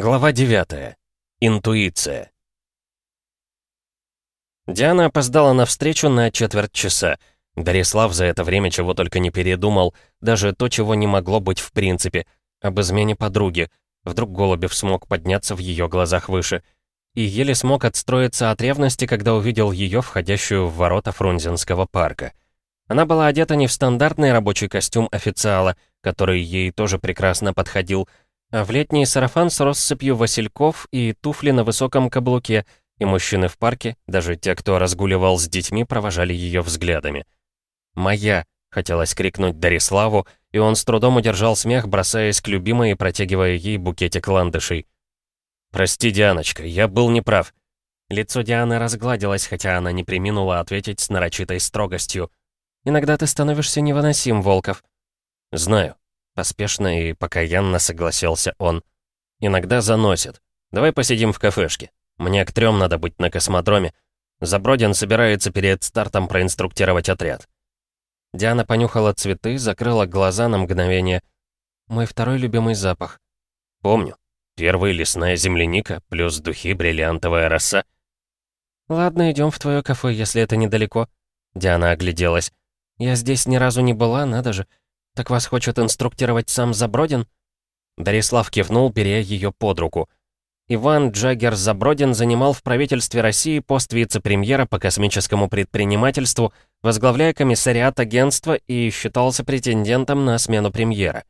Глава 9. Интуиция. Диана опоздала на встречу на четверть часа. Дарислав за это время чего только не передумал, даже то, чего не могло быть в принципе, об измене подруги. Вдруг Голубев смог подняться в ее глазах выше. И еле смог отстроиться от ревности, когда увидел ее, входящую в ворота Фрунзенского парка. Она была одета не в стандартный рабочий костюм официала, который ей тоже прекрасно подходил, а в летний сарафан с россыпью васильков и туфли на высоком каблуке, и мужчины в парке, даже те, кто разгуливал с детьми, провожали ее взглядами. «Моя!» — хотелось крикнуть Дариславу, и он с трудом удержал смех, бросаясь к любимой и протягивая ей букетик ландышей. «Прости, Дианочка, я был неправ». Лицо Дианы разгладилось, хотя она не приминула ответить с нарочитой строгостью. «Иногда ты становишься невыносим, Волков». «Знаю», Поспешно и покаянно согласился он. «Иногда заносит. Давай посидим в кафешке. Мне к трем надо быть на космодроме. Забродин собирается перед стартом проинструктировать отряд». Диана понюхала цветы, закрыла глаза на мгновение. «Мой второй любимый запах». «Помню. Первый — лесная земляника, плюс духи, бриллиантовая роса». «Ладно, идем в твое кафе, если это недалеко». Диана огляделась. «Я здесь ни разу не была, надо же. «Так вас хочет инструктировать сам Забродин?» Дарислав кивнул, беря ее под руку. Иван Джаггер Забродин занимал в правительстве России пост вице-премьера по космическому предпринимательству, возглавляя комиссариат агентства и считался претендентом на смену премьера.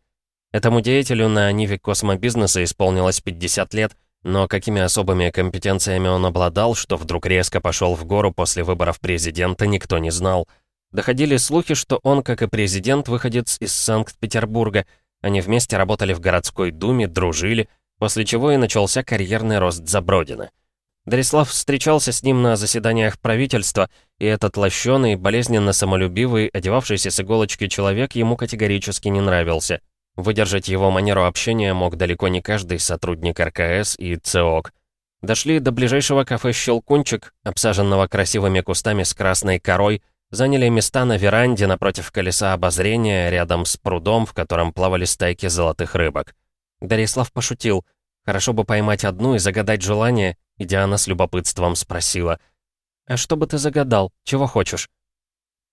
Этому деятелю на Ниве космобизнеса исполнилось 50 лет, но какими особыми компетенциями он обладал, что вдруг резко пошел в гору после выборов президента, никто не знал. Доходили слухи, что он, как и президент, выходец из Санкт-Петербурга. Они вместе работали в городской думе, дружили, после чего и начался карьерный рост Забродина. Дарислав встречался с ним на заседаниях правительства, и этот лощеный, болезненно самолюбивый, одевавшийся с иголочки человек ему категорически не нравился. Выдержать его манеру общения мог далеко не каждый сотрудник РКС и ЦОК. Дошли до ближайшего кафе «Щелкунчик», обсаженного красивыми кустами с красной корой, заняли места на веранде напротив колеса обозрения, рядом с прудом, в котором плавали стайки золотых рыбок. Дарислав пошутил. Хорошо бы поймать одну и загадать желание, и Диана с любопытством спросила. «А что бы ты загадал? Чего хочешь?»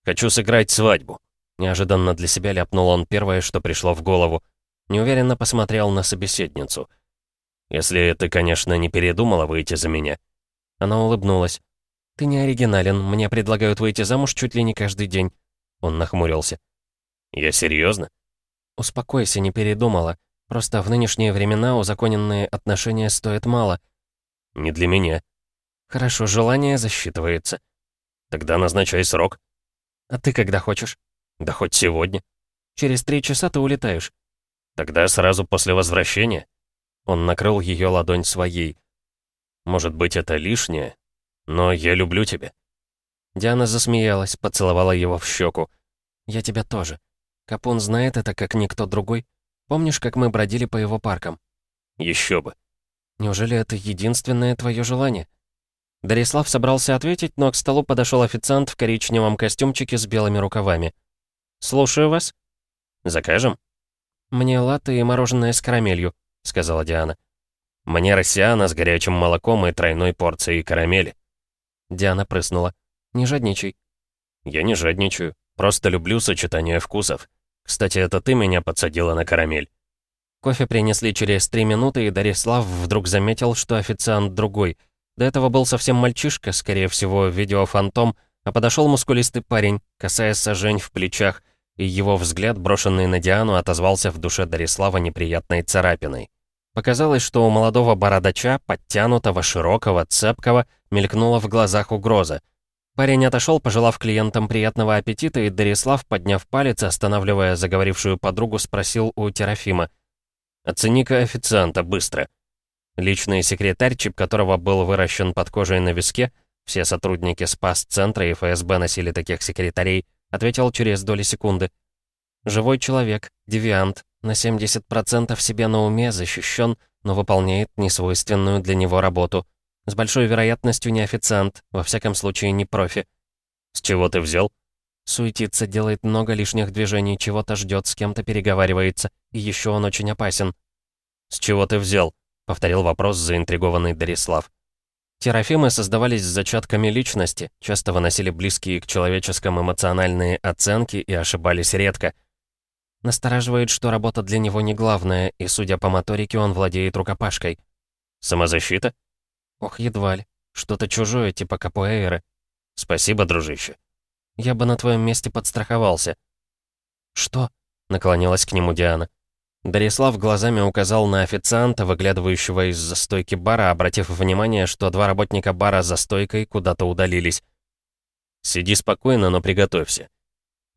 «Хочу сыграть свадьбу», — неожиданно для себя ляпнул он первое, что пришло в голову. Неуверенно посмотрел на собеседницу. «Если ты, конечно, не передумала выйти за меня». Она улыбнулась. «Ты не оригинален, мне предлагают выйти замуж чуть ли не каждый день». Он нахмурился. «Я серьезно? «Успокойся, не передумала. Просто в нынешние времена узаконенные отношения стоят мало». «Не для меня». «Хорошо, желание засчитывается». «Тогда назначай срок». «А ты когда хочешь?» «Да хоть сегодня». «Через три часа ты улетаешь». «Тогда сразу после возвращения». Он накрыл ее ладонь своей. «Может быть, это лишнее, но я люблю тебя». Диана засмеялась, поцеловала его в щеку. «Я тебя тоже. Капун знает это, как никто другой. Помнишь, как мы бродили по его паркам?» «Еще бы». «Неужели это единственное твое желание?» Дарислав собрался ответить, но к столу подошел официант в коричневом костюмчике с белыми рукавами. «Слушаю вас». «Закажем?» «Мне латте и мороженое с карамелью», — сказала Диана. «Мне россиана с горячим молоком и тройной порцией карамели». Диана прыснула. «Не жадничай». «Я не жадничаю. Просто люблю сочетание вкусов. Кстати, это ты меня подсадила на карамель». Кофе принесли через три минуты, и Дарислав вдруг заметил, что официант другой. До этого был совсем мальчишка, скорее всего, видеофантом, а подошел мускулистый парень, касаясь сажень в плечах, и его взгляд, брошенный на Диану, отозвался в душе Дарислава неприятной царапиной. Показалось, что у молодого бородача, подтянутого, широкого, цепкого, мелькнула в глазах угроза. Парень отошел, пожелав клиентам приятного аппетита, и Дарислав, подняв палец, останавливая заговорившую подругу, спросил у Терафима. «Оцени-ка официанта, быстро». Личный секретарь, чип которого был выращен под кожей на виске, все сотрудники СПАС-центра и ФСБ носили таких секретарей, ответил через доли секунды. «Живой человек, девиант, на 70% себе на уме, защищен, но выполняет несвойственную для него работу. С большой вероятностью не официант, во всяком случае не профи. С чего ты взял? Суетится, делает много лишних движений, чего-то ждет, с кем-то переговаривается, и еще он очень опасен. С чего ты взял? повторил вопрос заинтригованный Дарислав. Терафимы создавались с зачатками личности, часто выносили близкие к человеческому эмоциональные оценки и ошибались редко. Настораживает, что работа для него не главная, и, судя по моторике, он владеет рукопашкой. Самозащита? Ох, едва ли. Что-то чужое, типа капуэйры. Спасибо, дружище. Я бы на твоем месте подстраховался. Что? Наклонилась к нему Диана. Дарислав глазами указал на официанта, выглядывающего из-за стойки бара, обратив внимание, что два работника бара за стойкой куда-то удалились. «Сиди спокойно, но приготовься».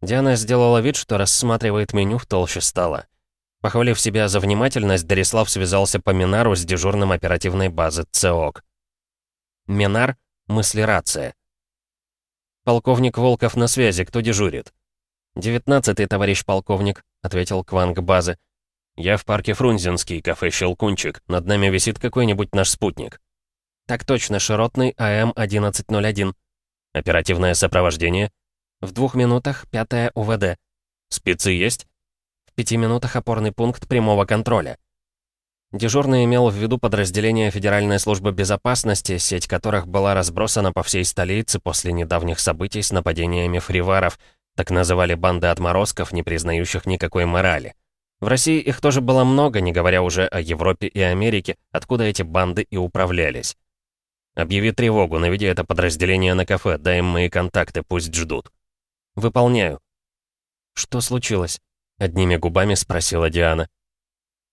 Диана сделала вид, что рассматривает меню в толще стола. Похвалив себя за внимательность, Дарислав связался по Минару с дежурным оперативной базы ЦОК. Минар — мысли-рация. «Полковник Волков на связи, кто дежурит?» «Девятнадцатый, товарищ полковник», — ответил Кванг базы. «Я в парке Фрунзенский, кафе «Щелкунчик». Над нами висит какой-нибудь наш спутник». «Так точно, широтный АМ-1101». «Оперативное сопровождение?» «В двух минутах, пятое УВД». «Спецы есть?» «В пяти минутах опорный пункт прямого контроля». Дежурный имел в виду подразделение Федеральной службы безопасности, сеть которых была разбросана по всей столице после недавних событий с нападениями фриваров, так называли банды отморозков, не признающих никакой морали. В России их тоже было много, не говоря уже о Европе и Америке, откуда эти банды и управлялись. «Объяви тревогу, наведи это подразделение на кафе, дай им мои контакты, пусть ждут». «Выполняю». «Что случилось?» — одними губами спросила Диана.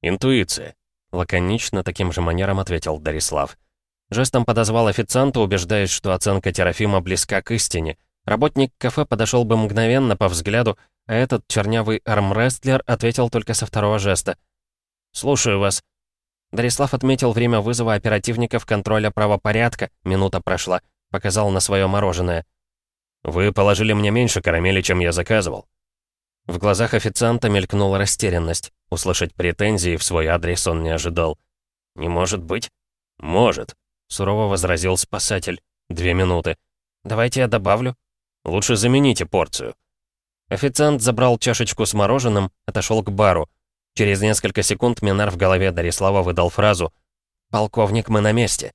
«Интуиция», — лаконично таким же манером ответил Дарислав. Жестом подозвал официанта, убеждаясь, что оценка Терафима близка к истине. Работник кафе подошел бы мгновенно по взгляду, а этот чернявый армрестлер ответил только со второго жеста. «Слушаю вас». Дарислав отметил время вызова оперативников контроля правопорядка, минута прошла, показал на свое мороженое. «Вы положили мне меньше карамели, чем я заказывал». В глазах официанта мелькнула растерянность. Услышать претензии в свой адрес он не ожидал. «Не может быть?» «Может», — сурово возразил спасатель. «Две минуты. Давайте я добавлю». «Лучше замените порцию». Официант забрал чашечку с мороженым, отошел к бару. Через несколько секунд Минар в голове Дарислава выдал фразу «Полковник, мы на месте».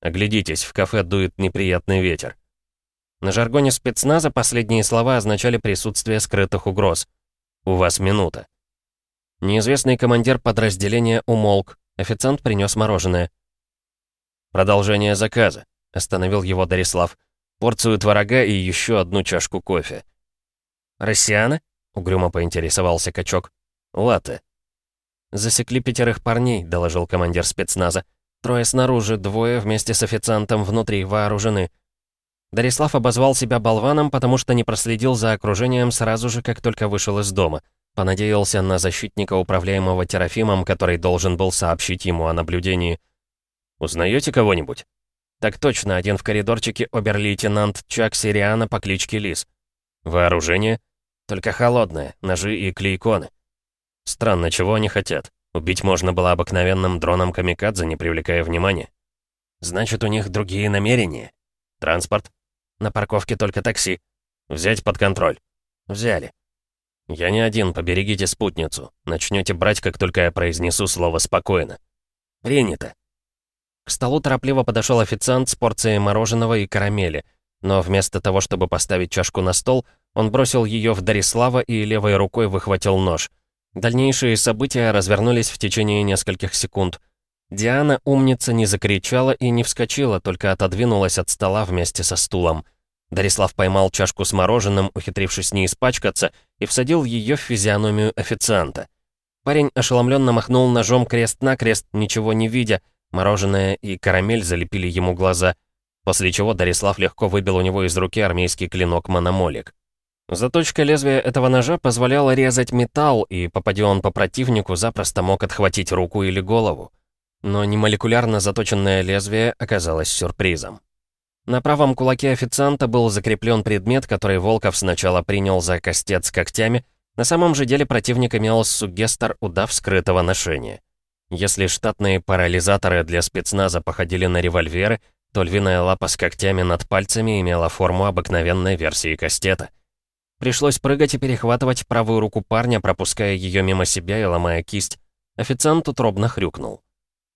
Оглядитесь, в кафе дует неприятный ветер. На жаргоне спецназа последние слова означали присутствие скрытых угроз. «У вас минута». Неизвестный командир подразделения умолк. Официант принес мороженое. «Продолжение заказа», — остановил его Дарислав. «Порцию творога и еще одну чашку кофе». «Россияны?» — угрюмо поинтересовался качок. «Латте». «Засекли пятерых парней», — доложил командир спецназа. «Трое снаружи, двое вместе с официантом внутри, вооружены». Дарислав обозвал себя болваном, потому что не проследил за окружением сразу же, как только вышел из дома. Понадеялся на защитника, управляемого Терафимом, который должен был сообщить ему о наблюдении. «Узнаете кого-нибудь?» «Так точно, один в коридорчике обер-лейтенант Чак Сириана по кличке Лис». «Вооружение?» Только холодные, ножи и клейконы. Странно, чего они хотят. Убить можно было обыкновенным дроном камикадзе, не привлекая внимания. Значит, у них другие намерения. Транспорт? На парковке только такси. Взять под контроль. Взяли. Я не один, поберегите спутницу. Начнете брать, как только я произнесу слово «спокойно». Принято. К столу торопливо подошел официант с порцией мороженого и карамели, но вместо того, чтобы поставить чашку на стол, он бросил ее в Дарислава и левой рукой выхватил нож. Дальнейшие события развернулись в течение нескольких секунд. Диана, умница, не закричала и не вскочила, только отодвинулась от стола вместе со стулом. Дарислав поймал чашку с мороженым, ухитрившись не испачкаться, и всадил ее в физиономию официанта. Парень ошеломленно махнул ножом крест-накрест, ничего не видя. Мороженое и карамель залепили ему глаза, после чего Дарислав легко выбил у него из руки армейский клинок-мономолик. Заточка лезвия этого ножа позволяла резать металл, и, попадя он по противнику, запросто мог отхватить руку или голову. Но не молекулярно заточенное лезвие оказалось сюрпризом. На правом кулаке официанта был закреплен предмет, который Волков сначала принял за костец когтями, на самом же деле противник имел сугестер удав скрытого ношения. Если штатные парализаторы для спецназа походили на револьверы, то львиная лапа с когтями над пальцами имела форму обыкновенной версии кастета. Пришлось прыгать и перехватывать правую руку парня, пропуская ее мимо себя и ломая кисть. Официант утробно хрюкнул.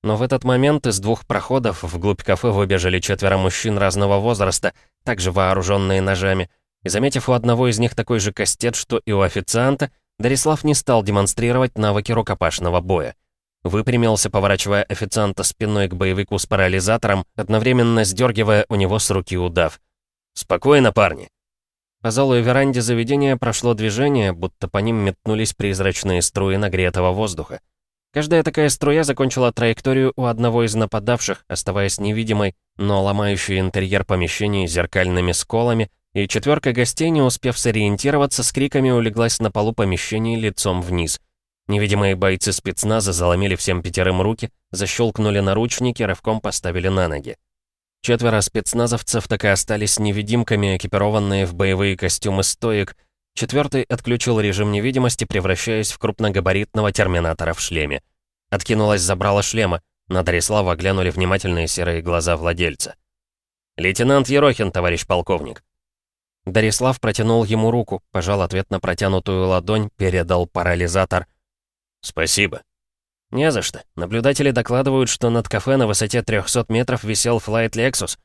Но в этот момент из двух проходов вглубь кафе выбежали четверо мужчин разного возраста, также вооруженные ножами. И заметив у одного из них такой же кастет, что и у официанта, Дарислав не стал демонстрировать навыки рукопашного боя. Выпрямился, поворачивая официанта спиной к боевику с парализатором, одновременно сдергивая у него с руки удав. «Спокойно, парни!» По залу и веранде заведения прошло движение, будто по ним метнулись призрачные струи нагретого воздуха. Каждая такая струя закончила траекторию у одного из нападавших, оставаясь невидимой, но ломающей интерьер помещений зеркальными сколами, и четверка гостей, не успев сориентироваться, с криками улеглась на полу помещений лицом вниз. Невидимые бойцы спецназа заломили всем пятерым руки, защелкнули наручники, рывком поставили на ноги. Четверо спецназовцев так и остались невидимками, экипированные в боевые костюмы стоек, Четвертый отключил режим невидимости, превращаясь в крупногабаритного терминатора в шлеме. Откинулась забрала шлема. На Дарислава глянули внимательные серые глаза владельца. «Лейтенант Ерохин, товарищ полковник». Дарислав протянул ему руку, пожал ответ на протянутую ладонь, передал парализатор. «Спасибо». «Не за что. Наблюдатели докладывают, что над кафе на высоте 300 метров висел флайт Lexus.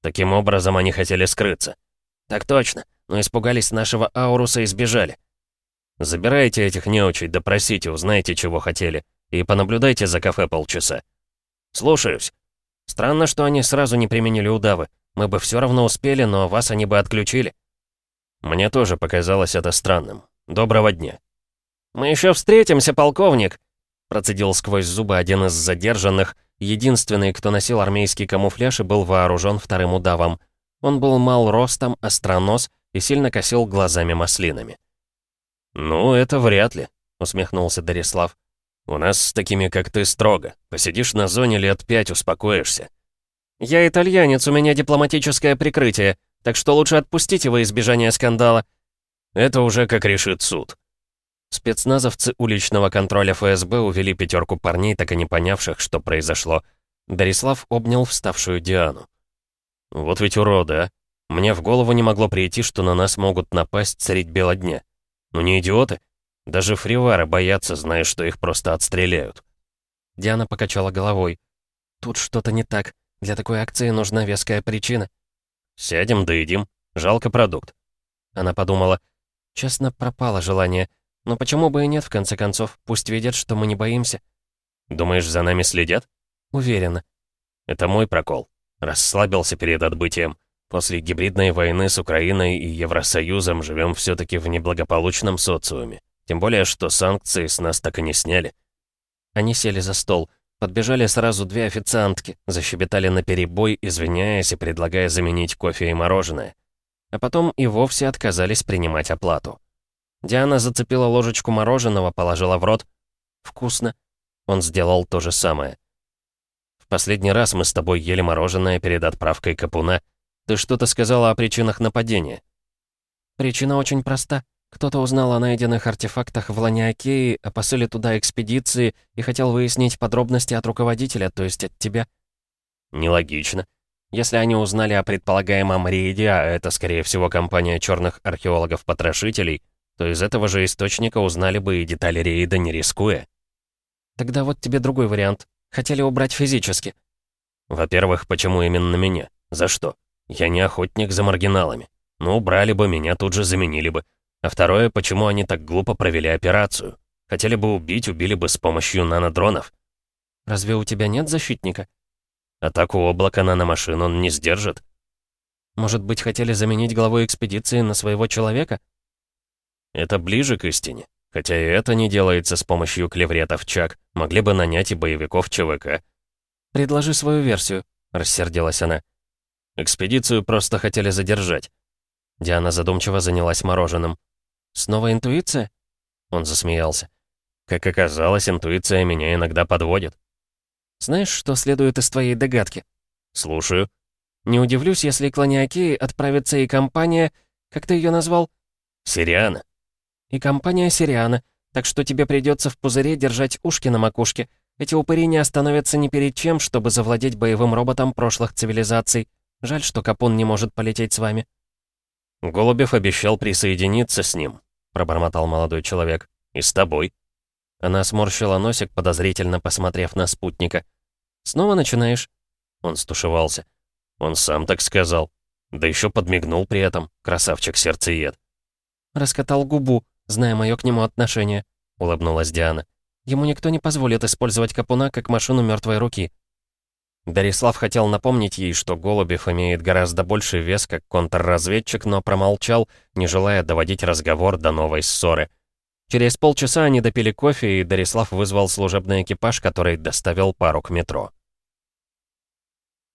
Таким образом, они хотели скрыться». «Так точно но испугались нашего Ауруса и сбежали. Забирайте этих неучей, допросите, узнайте, чего хотели, и понаблюдайте за кафе полчаса. Слушаюсь. Странно, что они сразу не применили удавы. Мы бы все равно успели, но вас они бы отключили. Мне тоже показалось это странным. Доброго дня. Мы еще встретимся, полковник, процедил сквозь зубы один из задержанных, единственный, кто носил армейский камуфляж и был вооружен вторым удавом. Он был мал ростом, остронос и сильно косил глазами-маслинами. «Ну, это вряд ли», — усмехнулся Дарислав. «У нас с такими, как ты, строго. Посидишь на зоне лет пять, успокоишься». «Я итальянец, у меня дипломатическое прикрытие, так что лучше отпустите во избежание скандала». «Это уже как решит суд». Спецназовцы уличного контроля ФСБ увели пятерку парней, так и не понявших, что произошло. Дарислав обнял вставшую Диану. «Вот ведь уроды, а! Мне в голову не могло прийти, что на нас могут напасть средь бела дня. Ну не идиоты? Даже фривары боятся, зная, что их просто отстреляют. Диана покачала головой. «Тут что-то не так. Для такой акции нужна веская причина». «Сядем, доедим. Жалко продукт». Она подумала. «Честно, пропало желание. Но почему бы и нет, в конце концов? Пусть видят, что мы не боимся». «Думаешь, за нами следят?» «Уверена». «Это мой прокол. Расслабился перед отбытием. После гибридной войны с Украиной и Евросоюзом живем все-таки в неблагополучном социуме. Тем более, что санкции с нас так и не сняли. Они сели за стол. Подбежали сразу две официантки, защебетали на перебой, извиняясь и предлагая заменить кофе и мороженое. А потом и вовсе отказались принимать оплату. Диана зацепила ложечку мороженого, положила в рот. «Вкусно». Он сделал то же самое. «В последний раз мы с тобой ели мороженое перед отправкой капуна», ты что-то сказала о причинах нападения. Причина очень проста. Кто-то узнал о найденных артефактах в Ланиакее, о посыле туда экспедиции и хотел выяснить подробности от руководителя, то есть от тебя. Нелогично. Если они узнали о предполагаемом рейде, а это, скорее всего, компания черных археологов-потрошителей, то из этого же источника узнали бы и детали рейда, не рискуя. Тогда вот тебе другой вариант. Хотели убрать физически. Во-первых, почему именно меня? За что? Я не охотник за маргиналами. Ну, убрали бы, меня тут же заменили бы. А второе, почему они так глупо провели операцию? Хотели бы убить, убили бы с помощью нанодронов. Разве у тебя нет защитника? Атаку облака наномашин он не сдержит. Может быть, хотели заменить главу экспедиции на своего человека? Это ближе к истине. Хотя и это не делается с помощью клевретов Чак. Могли бы нанять и боевиков ЧВК. «Предложи свою версию», — рассердилась она. Экспедицию просто хотели задержать. Диана задумчиво занялась мороженым. «Снова интуиция?» Он засмеялся. «Как оказалось, интуиция меня иногда подводит». «Знаешь, что следует из твоей догадки?» «Слушаю». «Не удивлюсь, если к Ланиакии отправится и компания... Как ты ее назвал?» «Сириана». «И компания Сириана, так что тебе придется в пузыре держать ушки на макушке. Эти упыри не остановятся ни перед чем, чтобы завладеть боевым роботом прошлых цивилизаций. Жаль, что Капун не может полететь с вами». «Голубев обещал присоединиться с ним», — пробормотал молодой человек. «И с тобой». Она сморщила носик, подозрительно посмотрев на спутника. Снова начинаешь?» Он стушевался. Он сам так сказал. Да еще подмигнул при этом, красавчик-сердцеед. «Раскатал губу, зная мое к нему отношение», — улыбнулась Диана. «Ему никто не позволит использовать Капуна как машину мертвой руки». Дарислав хотел напомнить ей, что Голубев имеет гораздо больший вес как контрразведчик, но промолчал, не желая доводить разговор до новой ссоры. Через полчаса они допили кофе, и Дарислав вызвал служебный экипаж, который доставил пару к метро.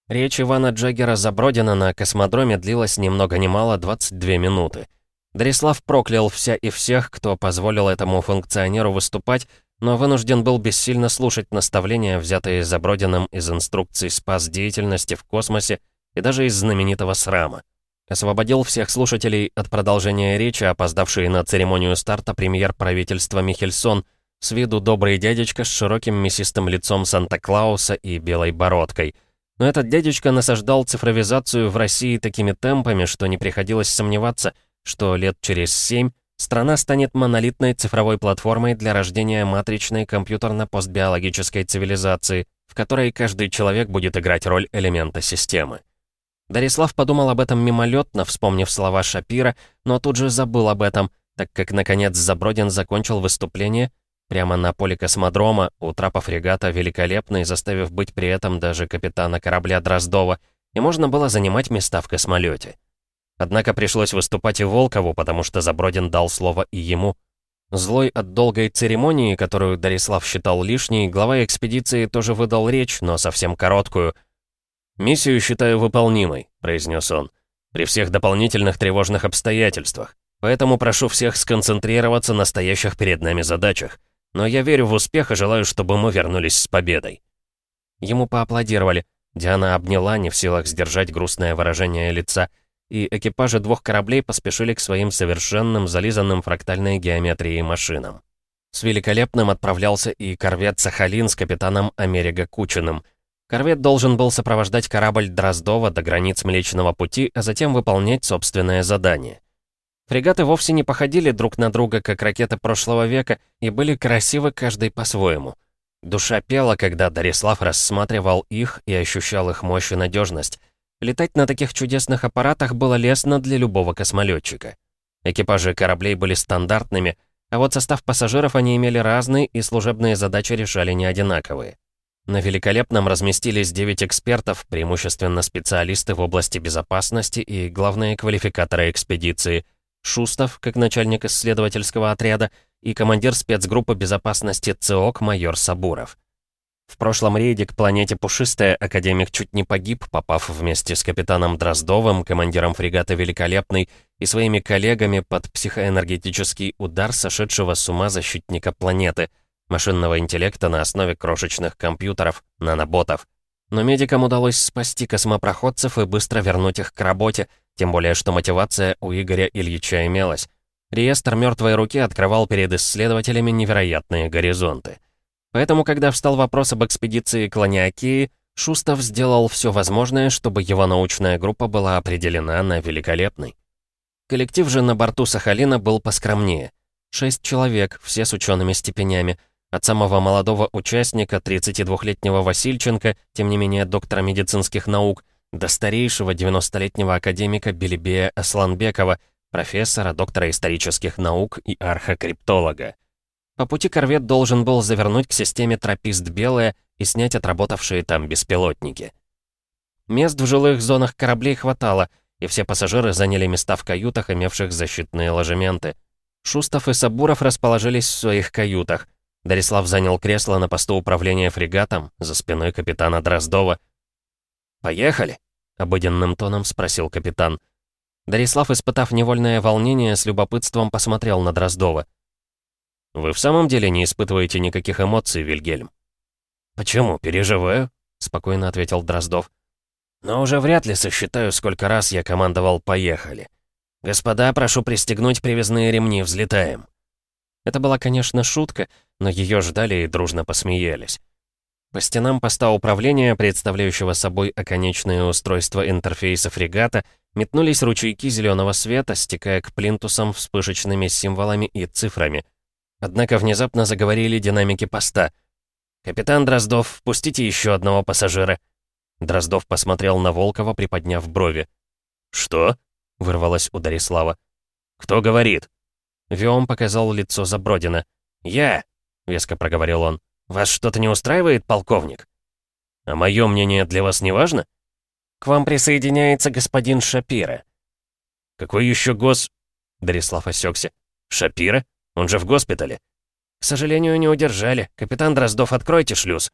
Речь Ивана Джаггера Забродина на космодроме длилась ни много ни мало 22 минуты. Дарислав проклял вся и всех, кто позволил этому функционеру выступать, но вынужден был бессильно слушать наставления, взятые Забродиным из инструкций спас деятельности в космосе и даже из знаменитого срама. Освободил всех слушателей от продолжения речи, опоздавший на церемонию старта премьер правительства Михельсон, с виду добрый дядечка с широким мясистым лицом Санта-Клауса и белой бородкой. Но этот дядечка насаждал цифровизацию в России такими темпами, что не приходилось сомневаться, что лет через семь страна станет монолитной цифровой платформой для рождения матричной компьютерно-постбиологической цивилизации, в которой каждый человек будет играть роль элемента системы. Дарислав подумал об этом мимолетно, вспомнив слова Шапира, но тут же забыл об этом, так как, наконец, Забродин закончил выступление прямо на поле космодрома у трапа фрегата «Великолепный», заставив быть при этом даже капитана корабля Дроздова, и можно было занимать места в космолете. Однако пришлось выступать и Волкову, потому что Забродин дал слово и ему. Злой от долгой церемонии, которую Дарислав считал лишней, глава экспедиции тоже выдал речь, но совсем короткую — «Миссию считаю выполнимой», — произнес он, «при всех дополнительных тревожных обстоятельствах. Поэтому прошу всех сконцентрироваться на стоящих перед нами задачах. Но я верю в успех и желаю, чтобы мы вернулись с победой». Ему поаплодировали. Диана обняла, не в силах сдержать грустное выражение лица, и экипажи двух кораблей поспешили к своим совершенным, зализанным фрактальной геометрией машинам. С великолепным отправлялся и корвет «Сахалин» с капитаном Америго Кучиным — Корвет должен был сопровождать корабль Дроздова до границ Млечного Пути, а затем выполнять собственное задание. Фрегаты вовсе не походили друг на друга, как ракеты прошлого века, и были красивы каждый по-своему. Душа пела, когда Дарислав рассматривал их и ощущал их мощь и надежность. Летать на таких чудесных аппаратах было лестно для любого космолетчика. Экипажи кораблей были стандартными, а вот состав пассажиров они имели разный, и служебные задачи решали не одинаковые. На Великолепном разместились 9 экспертов, преимущественно специалисты в области безопасности и главные квалификаторы экспедиции. Шустов, как начальник исследовательского отряда, и командир спецгруппы безопасности ЦОК майор Сабуров. В прошлом рейде к планете Пушистая академик чуть не погиб, попав вместе с капитаном Дроздовым, командиром фрегата Великолепный, и своими коллегами под психоэнергетический удар сошедшего с ума защитника планеты — машинного интеллекта на основе крошечных компьютеров, наноботов. Но медикам удалось спасти космопроходцев и быстро вернуть их к работе, тем более что мотивация у Игоря Ильича имелась. Реестр мертвой руки открывал перед исследователями невероятные горизонты. Поэтому, когда встал вопрос об экспедиции к Ланиакии, Шустов сделал все возможное, чтобы его научная группа была определена на великолепной. Коллектив же на борту Сахалина был поскромнее. Шесть человек, все с учеными степенями — от самого молодого участника, 32-летнего Васильченко, тем не менее доктора медицинских наук, до старейшего 90-летнего академика Белебея Асланбекова, профессора, доктора исторических наук и архокриптолога. По пути корвет должен был завернуть к системе «Тропист Белая» и снять отработавшие там беспилотники. Мест в жилых зонах кораблей хватало, и все пассажиры заняли места в каютах, имевших защитные ложементы. Шустов и Сабуров расположились в своих каютах. Дарислав занял кресло на посту управления фрегатом за спиной капитана Дроздова. «Поехали?» — обыденным тоном спросил капитан. Дарислав, испытав невольное волнение, с любопытством посмотрел на Дроздова. «Вы в самом деле не испытываете никаких эмоций, Вильгельм?» «Почему? Переживаю», — спокойно ответил Дроздов. «Но уже вряд ли сосчитаю, сколько раз я командовал «поехали». Господа, прошу пристегнуть привязные ремни, взлетаем». Это была, конечно, шутка, но ее ждали и дружно посмеялись. По стенам поста управления, представляющего собой оконечное устройство интерфейса фрегата, метнулись ручейки зеленого света, стекая к плинтусам вспышечными символами и цифрами. Однако внезапно заговорили динамики поста. «Капитан Дроздов, впустите еще одного пассажира». Дроздов посмотрел на Волкова, приподняв брови. «Что?» — вырвалось у Дарислава. «Кто говорит?» Виом показал лицо Забродина. «Я!» — веско проговорил он. «Вас что-то не устраивает, полковник?» «А мое мнение для вас не важно?» «К вам присоединяется господин Шапира». «Какой еще гос...» Дарислав осекся. «Шапира? Он же в госпитале». «К сожалению, не удержали. Капитан Дроздов, откройте шлюз».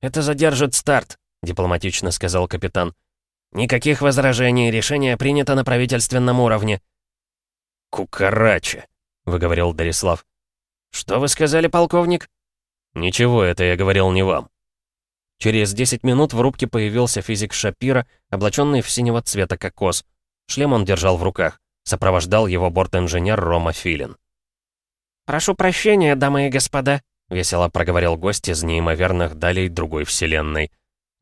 «Это задержит старт», — дипломатично сказал капитан. «Никаких возражений, решение принято на правительственном уровне». «Кукарача», — выговорил Дарислав. «Что вы сказали, полковник?» «Ничего, это я говорил не вам». Через 10 минут в рубке появился физик Шапира, облаченный в синего цвета кокос. Шлем он держал в руках. Сопровождал его борт-инженер Рома Филин. «Прошу прощения, дамы и господа», — весело проговорил гость из неимоверных далей другой вселенной.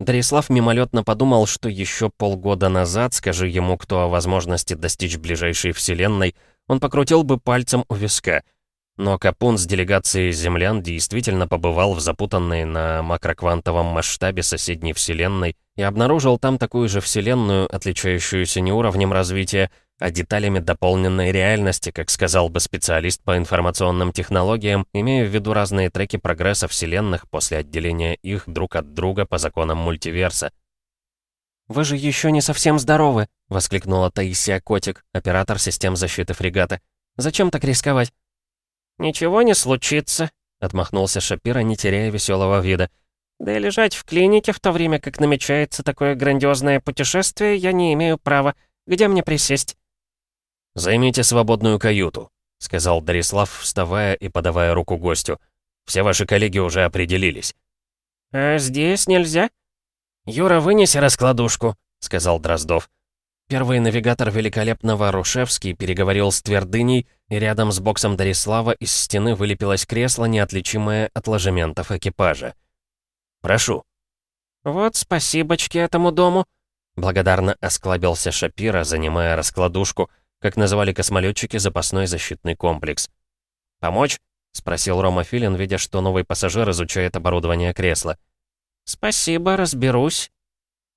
Дарислав мимолетно подумал, что еще полгода назад, скажи ему кто о возможности достичь ближайшей вселенной, он покрутил бы пальцем у виска — но Капун с делегацией землян действительно побывал в запутанной на макроквантовом масштабе соседней Вселенной и обнаружил там такую же Вселенную, отличающуюся не уровнем развития, а деталями дополненной реальности, как сказал бы специалист по информационным технологиям, имея в виду разные треки прогресса Вселенных после отделения их друг от друга по законам мультиверса. «Вы же еще не совсем здоровы!» — воскликнула Таисия Котик, оператор систем защиты фрегата. «Зачем так рисковать? «Ничего не случится», — отмахнулся Шапира, не теряя веселого вида. «Да и лежать в клинике в то время, как намечается такое грандиозное путешествие, я не имею права. Где мне присесть?» «Займите свободную каюту», — сказал Дарислав, вставая и подавая руку гостю. «Все ваши коллеги уже определились». «А здесь нельзя?» «Юра, вынеси раскладушку», — сказал Дроздов. Первый навигатор великолепного Рушевский переговорил с Твердыней, и рядом с боксом Дарислава из стены вылепилось кресло, неотличимое от ложементов экипажа. «Прошу». «Вот спасибочки этому дому», — благодарно осклабился Шапира, занимая раскладушку, как называли космолетчики запасной защитный комплекс. «Помочь?» — спросил Рома Филин, видя, что новый пассажир изучает оборудование кресла. «Спасибо, разберусь»,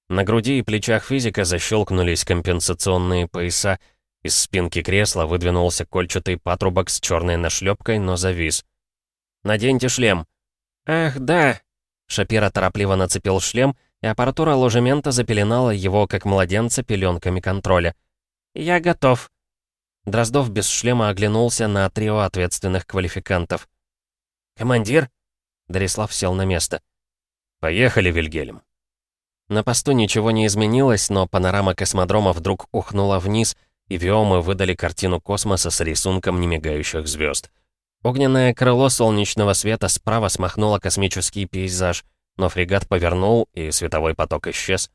на груди и плечах физика защелкнулись компенсационные пояса. Из спинки кресла выдвинулся кольчатый патрубок с черной нашлепкой, но завис. «Наденьте шлем». «Ах, да». Шапира торопливо нацепил шлем, и аппаратура ложемента запеленала его, как младенца, пеленками контроля. «Я готов». Дроздов без шлема оглянулся на трио ответственных квалификантов. «Командир?» Дарислав сел на место. «Поехали, Вильгельм». На посту ничего не изменилось, но панорама космодрома вдруг ухнула вниз, и виомы выдали картину космоса с рисунком немигающих звезд. Огненное крыло солнечного света справа смахнуло космический пейзаж, но фрегат повернул, и световой поток исчез.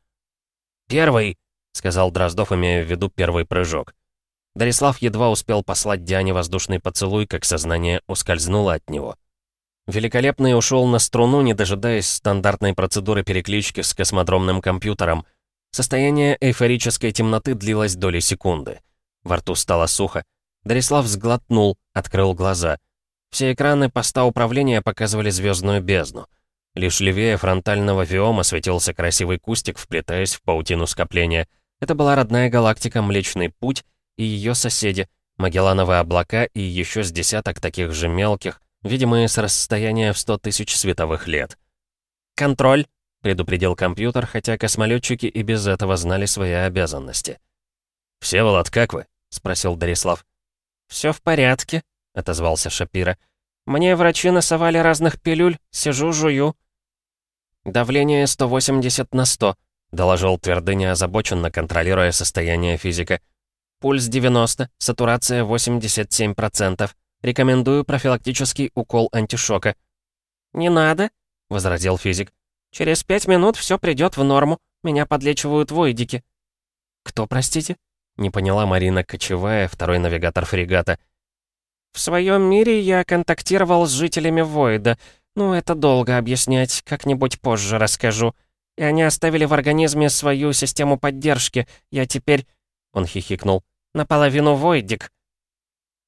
«Первый!» — сказал Дроздов, имея в виду первый прыжок. Дарислав едва успел послать Диане воздушный поцелуй, как сознание ускользнуло от него. Великолепный ушел на струну, не дожидаясь стандартной процедуры переклички с космодромным компьютером. Состояние эйфорической темноты длилось доли секунды. Во рту стало сухо. Дарислав сглотнул, открыл глаза. Все экраны поста управления показывали звездную бездну. Лишь левее фронтального виома светился красивый кустик, вплетаясь в паутину скопления. Это была родная галактика Млечный Путь и ее соседи, Магеллановые облака и еще с десяток таких же мелких, видимые с расстояния в 100 тысяч световых лет. «Контроль», — предупредил компьютер, хотя космолетчики и без этого знали свои обязанности. «Всеволод, как вы?» — спросил Дарислав. «Все в порядке», — отозвался Шапира. «Мне врачи насовали разных пилюль, сижу, жую». «Давление 180 на 100», — доложил Твердыня озабоченно, контролируя состояние физика. «Пульс 90, сатурация 87%. Рекомендую профилактический укол антишока». «Не надо», — возразил физик. «Через пять минут все придет в норму. Меня подлечивают войдики». «Кто, простите?» — не поняла Марина Кочевая, второй навигатор фрегата. «В своем мире я контактировал с жителями Войда. Ну, это долго объяснять, как-нибудь позже расскажу. И они оставили в организме свою систему поддержки. Я теперь...» — он хихикнул. «Наполовину Войдик».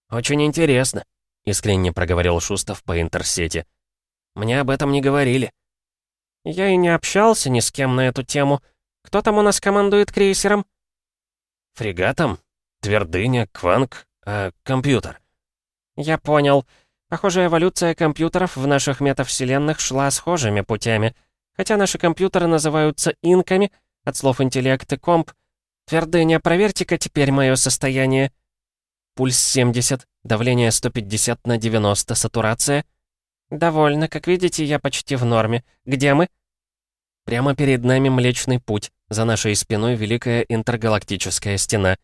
«Очень интересно», — искренне проговорил Шустов по интерсети. Мне об этом не говорили». «Я и не общался ни с кем на эту тему. Кто там у нас командует крейсером?» «Фрегатом? Твердыня, Кванг, а компьютер?» «Я понял. Похоже, эволюция компьютеров в наших метавселенных шла схожими путями. Хотя наши компьютеры называются инками, от слов интеллект и комп. Твердыня, проверьте-ка теперь мое состояние. Пульс 70, давление 150 на 90, сатурация. Довольно, как видите, я почти в норме. Где мы? Прямо перед нами Млечный Путь, за нашей спиной Великая Интергалактическая Стена.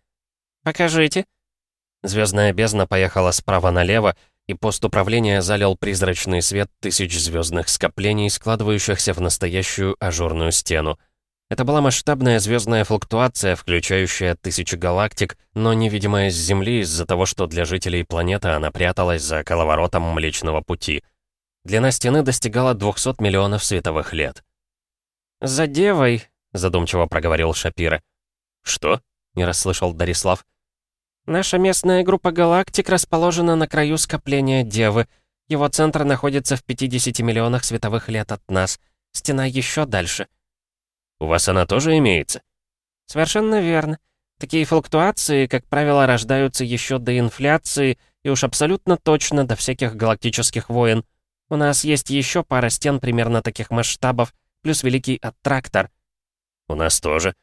Покажите. Звездная бездна поехала справа налево, и пост управления залил призрачный свет тысяч звездных скоплений, складывающихся в настоящую ажурную стену. Это была масштабная звездная флуктуация, включающая тысячи галактик, но невидимая с Земли из-за того, что для жителей планеты она пряталась за коловоротом Млечного Пути. Длина стены достигала 200 миллионов световых лет. «За девой», — задумчиво проговорил Шапира. «Что?» — не расслышал Дарислав. Наша местная группа галактик расположена на краю скопления Девы. Его центр находится в 50 миллионах световых лет от нас. Стена еще дальше. У вас она тоже имеется? Совершенно верно. Такие флуктуации, как правило, рождаются еще до инфляции и уж абсолютно точно до всяких галактических войн. У нас есть еще пара стен примерно таких масштабов, плюс великий аттрактор. У нас тоже.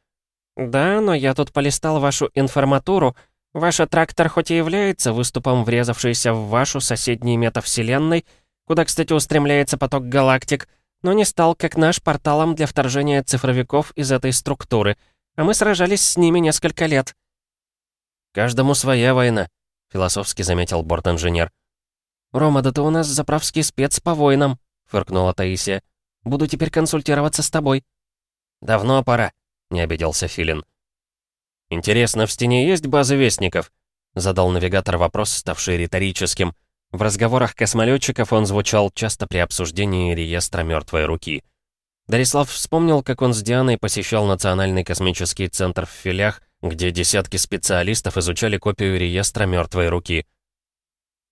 Да, но я тут полистал вашу информатуру, Ваш аттрактор хоть и является выступом, врезавшийся в вашу соседнюю метавселенной, куда, кстати, устремляется поток галактик, но не стал, как наш, порталом для вторжения цифровиков из этой структуры, а мы сражались с ними несколько лет». «Каждому своя война», — философски заметил борт-инженер. «Рома, да ты у нас заправский спец по войнам», — фыркнула Таисия. «Буду теперь консультироваться с тобой». «Давно пора», — не обиделся Филин. «Интересно, в стене есть базы вестников?» Задал навигатор вопрос, ставший риторическим. В разговорах космолетчиков он звучал часто при обсуждении реестра мертвой руки. Дарислав вспомнил, как он с Дианой посещал Национальный космический центр в Филях, где десятки специалистов изучали копию реестра мертвой руки.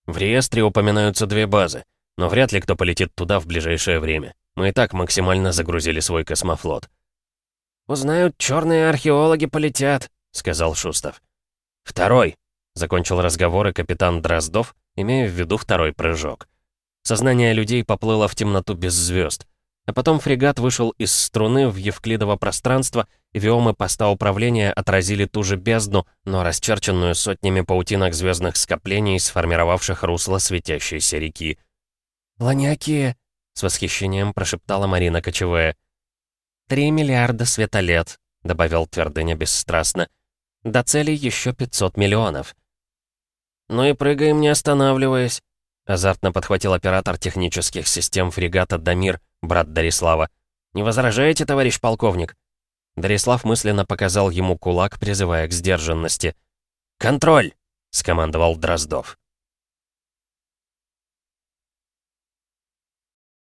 В реестре упоминаются две базы, но вряд ли кто полетит туда в ближайшее время. Мы и так максимально загрузили свой космофлот. «Узнают, черные археологи полетят», сказал Шустов. «Второй», — закончил разговор и капитан Дроздов, имея в виду второй прыжок. Сознание людей поплыло в темноту без звезд. А потом фрегат вышел из струны в евклидово пространство, и виомы поста управления отразили ту же бездну, но расчерченную сотнями паутинок звездных скоплений, сформировавших русло светящейся реки. «Ланиакия!» — с восхищением прошептала Марина Кочевая. «Три миллиарда светолет», — добавил Твердыня бесстрастно. До цели еще 500 миллионов. «Ну и прыгаем, не останавливаясь», — азартно подхватил оператор технических систем фрегата «Дамир», брат Дарислава. «Не возражаете, товарищ полковник?» Дарислав мысленно показал ему кулак, призывая к сдержанности. «Контроль!» — скомандовал Дроздов.